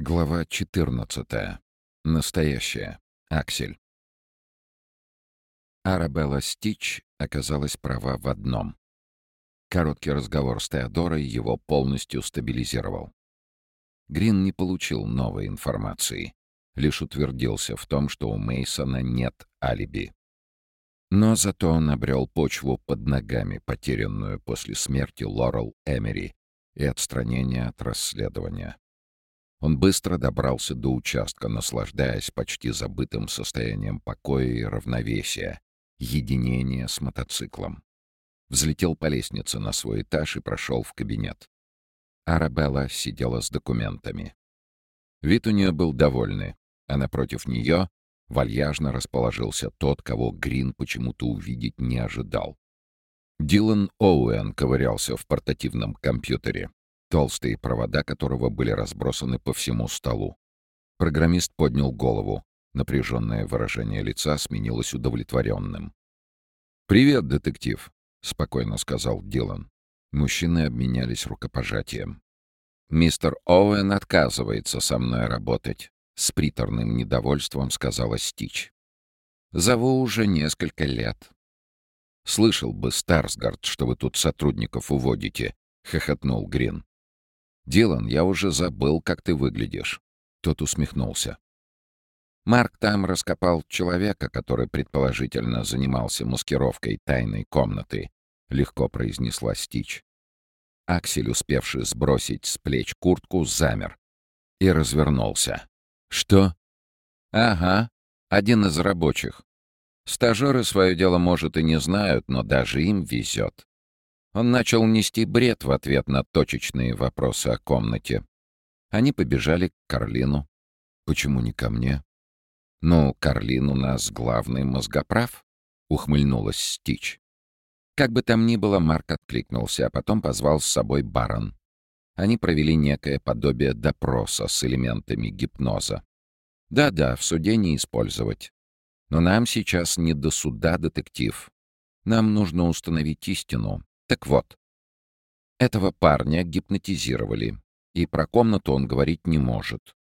Глава 14. Настоящая. Аксель. Арабелла Стич оказалась права в одном. Короткий разговор с Теодорой его полностью стабилизировал. Грин не получил новой информации, лишь утвердился в том, что у Мейсона нет алиби. Но зато он обрел почву под ногами, потерянную после смерти Лорел Эмери и отстранения от расследования. Он быстро добрался до участка, наслаждаясь почти забытым состоянием покоя и равновесия, единения с мотоциклом. Взлетел по лестнице на свой этаж и прошел в кабинет. Арабелла сидела с документами. Вид у нее был довольный, а напротив нее вальяжно расположился тот, кого Грин почему-то увидеть не ожидал. Дилан Оуэн ковырялся в портативном компьютере толстые провода которого были разбросаны по всему столу. Программист поднял голову. Напряженное выражение лица сменилось удовлетворенным. «Привет, детектив», — спокойно сказал Дилан. Мужчины обменялись рукопожатием. «Мистер Оуэн отказывается со мной работать», — с приторным недовольством сказала Стич. «Зову уже несколько лет». «Слышал бы, Старсгард, что вы тут сотрудников уводите», — хохотнул Грин. «Дилан, я уже забыл, как ты выглядишь». Тот усмехнулся. Марк там раскопал человека, который предположительно занимался маскировкой тайной комнаты, — легко произнесла Стич. Аксель, успевший сбросить с плеч куртку, замер и развернулся. «Что?» «Ага, один из рабочих. Стажеры свое дело, может, и не знают, но даже им везет. Он начал нести бред в ответ на точечные вопросы о комнате. Они побежали к Карлину. «Почему не ко мне?» «Ну, Карлин у нас главный мозгоправ», — ухмыльнулась Стич. Как бы там ни было, Марк откликнулся, а потом позвал с собой барон. Они провели некое подобие допроса с элементами гипноза. Да-да, в суде не использовать. Но нам сейчас не до суда, детектив. Нам нужно установить истину, так вот, этого парня гипнотизировали, и про комнату он говорить не может.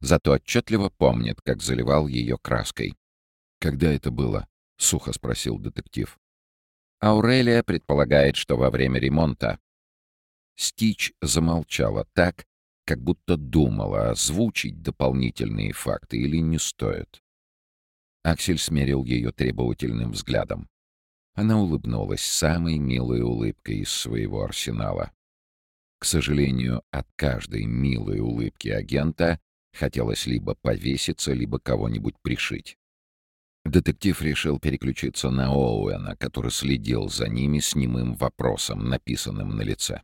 Зато отчетливо помнит, как заливал ее краской. «Когда это было?» — сухо спросил детектив. Аурелия предполагает, что во время ремонта. Стич замолчала так, как будто думала, озвучить дополнительные факты или не стоит. Аксель смерил ее требовательным взглядом. Она улыбнулась самой милой улыбкой из своего арсенала. К сожалению, от каждой милой улыбки агента хотелось либо повеситься, либо кого-нибудь пришить. Детектив решил переключиться на Оуэна, который следил за ними с немым вопросом, написанным на лице.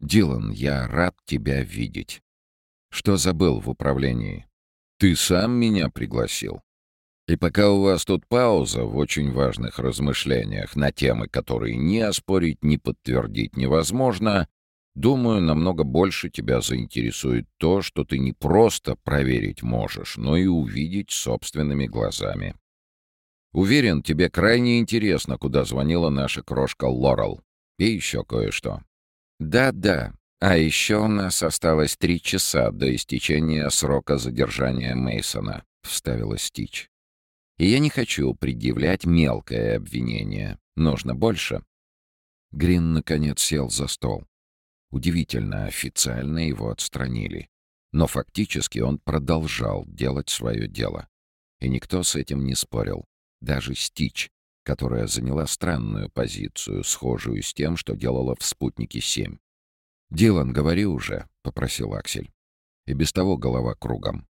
«Дилан, я рад тебя видеть. Что забыл в управлении? Ты сам меня пригласил?» И пока у вас тут пауза в очень важных размышлениях на темы, которые ни оспорить, ни подтвердить невозможно, думаю, намного больше тебя заинтересует то, что ты не просто проверить можешь, но и увидеть собственными глазами. Уверен, тебе крайне интересно, куда звонила наша крошка Лорел. И еще кое-что. Да-да, а еще у нас осталось три часа до истечения срока задержания Мейсона, вставила Стич. И я не хочу предъявлять мелкое обвинение. Нужно больше. Грин, наконец, сел за стол. Удивительно, официально его отстранили. Но фактически он продолжал делать свое дело. И никто с этим не спорил. Даже Стич, которая заняла странную позицию, схожую с тем, что делала в «Спутнике-7». «Дилан, говори уже», — попросил Аксель. И без того голова кругом.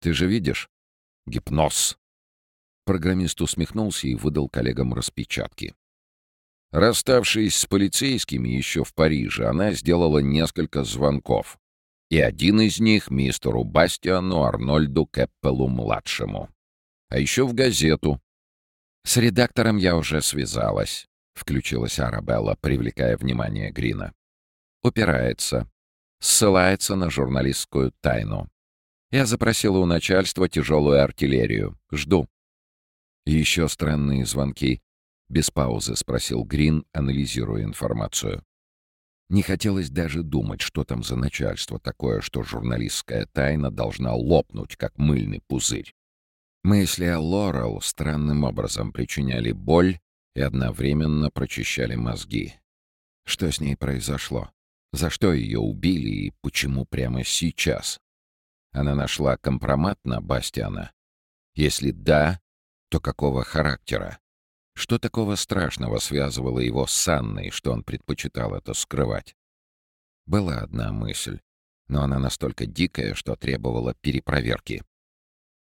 «Ты же видишь?» «Гипноз», Программист усмехнулся и выдал коллегам распечатки. Расставшись с полицейскими еще в Париже, она сделала несколько звонков. И один из них мистеру Бастиану Арнольду Кэппелу-младшему. А еще в газету. «С редактором я уже связалась», — включилась Арабелла, привлекая внимание Грина. «Упирается. Ссылается на журналистскую тайну. Я запросила у начальства тяжелую артиллерию. Жду». «Еще странные звонки?» — без паузы спросил Грин, анализируя информацию. Не хотелось даже думать, что там за начальство такое, что журналистская тайна должна лопнуть, как мыльный пузырь. Мысли о Лорел странным образом причиняли боль и одновременно прочищали мозги. Что с ней произошло? За что ее убили и почему прямо сейчас? Она нашла компромат на Бастиана? Если да, то какого характера? Что такого страшного связывало его с Анной, что он предпочитал это скрывать? Была одна мысль, но она настолько дикая, что требовала перепроверки.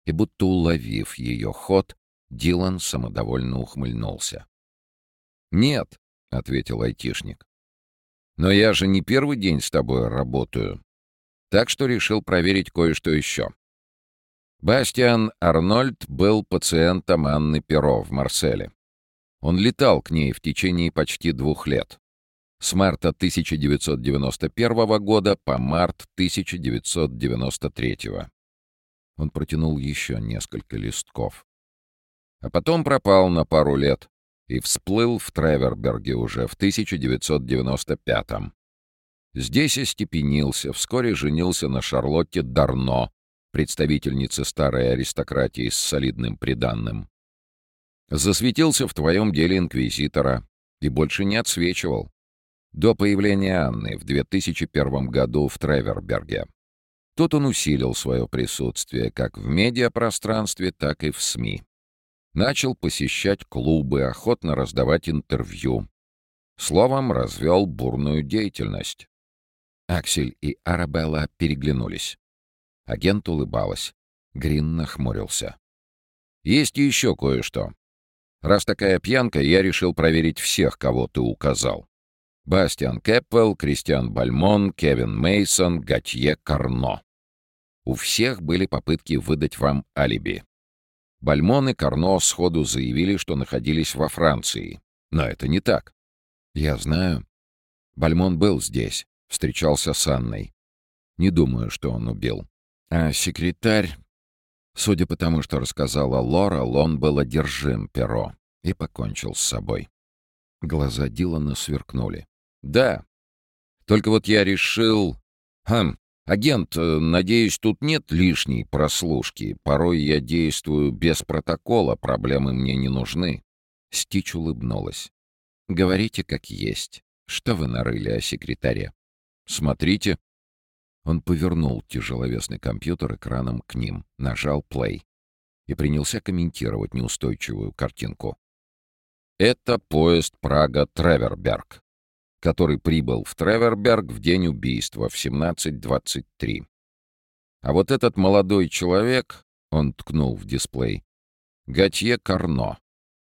И будто уловив ее ход, Дилан самодовольно ухмыльнулся. «Нет», — ответил айтишник. «Но я же не первый день с тобой работаю, так что решил проверить кое-что еще. Бастиан Арнольд был пациентом Анны Перо в Марселе. Он летал к ней в течение почти двух лет. С марта 1991 года по март 1993. Он протянул еще несколько листков. А потом пропал на пару лет и всплыл в Треверберге уже в 1995 -м. Здесь остепенился, вскоре женился на Шарлотте Дарно, представительнице старой аристократии с солидным приданным. Засветился в твоем деле инквизитора и больше не отсвечивал. До появления Анны в 2001 году в Треверберге. Тут он усилил свое присутствие как в медиапространстве, так и в СМИ. Начал посещать клубы, охотно раздавать интервью. Словом, развел бурную деятельность. Аксель и Арабелла переглянулись. Агент улыбалась. Грин нахмурился. «Есть еще кое-что. Раз такая пьянка, я решил проверить всех, кого ты указал. Бастиан Кэпвелл, Кристиан Бальмон, Кевин Мейсон, Готье Карно. У всех были попытки выдать вам алиби. Бальмон и Карно сходу заявили, что находились во Франции. Но это не так. Я знаю. Бальмон был здесь, встречался с Анной. Не думаю, что он убил. А секретарь... Судя по тому, что рассказала Лора, он был одержим перо и покончил с собой. Глаза Дилана сверкнули. «Да. Только вот я решил... Хм, агент, э, надеюсь, тут нет лишней прослушки. Порой я действую без протокола, проблемы мне не нужны». Стич улыбнулась. «Говорите, как есть. Что вы нарыли о секретаре?» «Смотрите», он повернул тяжеловесный компьютер экраном к ним, нажал play и принялся комментировать неустойчивую картинку. Это поезд Прага-Треверберг, который прибыл в Треверберг в день убийства в 17.23. А вот этот молодой человек, он ткнул в дисплей, Готье Карно.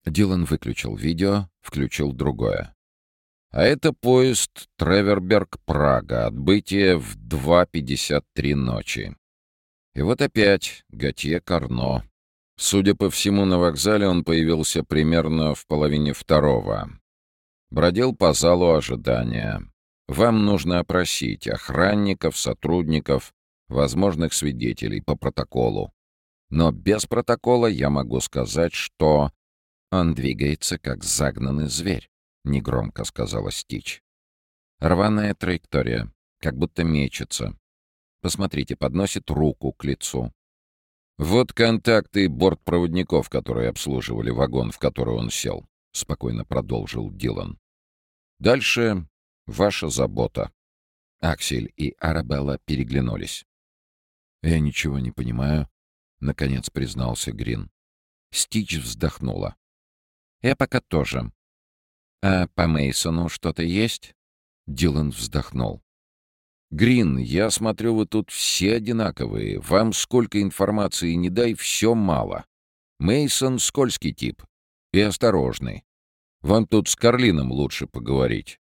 Дилан выключил видео, включил другое. А это поезд Треверберг-Прага, отбытие в 2.53 ночи. И вот опять Готье Карно. Судя по всему, на вокзале он появился примерно в половине второго. Бродил по залу ожидания. Вам нужно опросить охранников, сотрудников, возможных свидетелей по протоколу. Но без протокола я могу сказать, что он двигается как загнанный зверь негромко сказала Стич. Рваная траектория, как будто мечется. Посмотрите, подносит руку к лицу. Вот контакты бортпроводников, которые обслуживали вагон, в который он сел, спокойно продолжил Дилан. Дальше ваша забота. Аксель и Арабелла переглянулись. «Я ничего не понимаю», — наконец признался Грин. Стич вздохнула. «Я пока тоже. «А по Мейсону что-то есть?» Дилан вздохнул. «Грин, я смотрю, вы тут все одинаковые. Вам сколько информации не дай, все мало. Мейсон скользкий тип и осторожный. Вам тут с Карлином лучше поговорить.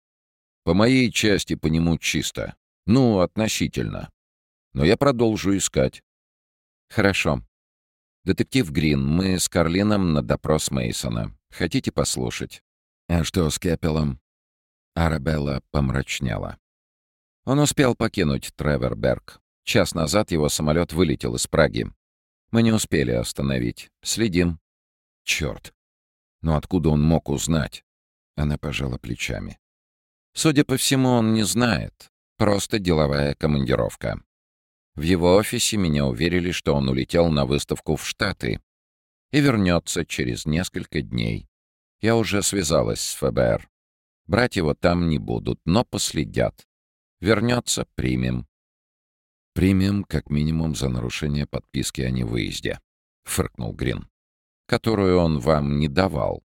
По моей части по нему чисто. Ну, относительно. Но я продолжу искать». «Хорошо. Детектив Грин, мы с Карлином на допрос Мейсона. Хотите послушать?» «А что с Кепелом?» Арабелла помрачнела. Он успел покинуть Треверберг. Час назад его самолет вылетел из Праги. Мы не успели остановить. Следим. Черт. Но откуда он мог узнать? Она пожала плечами. Судя по всему, он не знает. Просто деловая командировка. В его офисе меня уверили, что он улетел на выставку в Штаты и вернется через несколько дней. Я уже связалась с ФБР. Брать его там не будут, но последят. Вернется — примем. Примем как минимум за нарушение подписки о невыезде, — фыркнул Грин. Которую он вам не давал.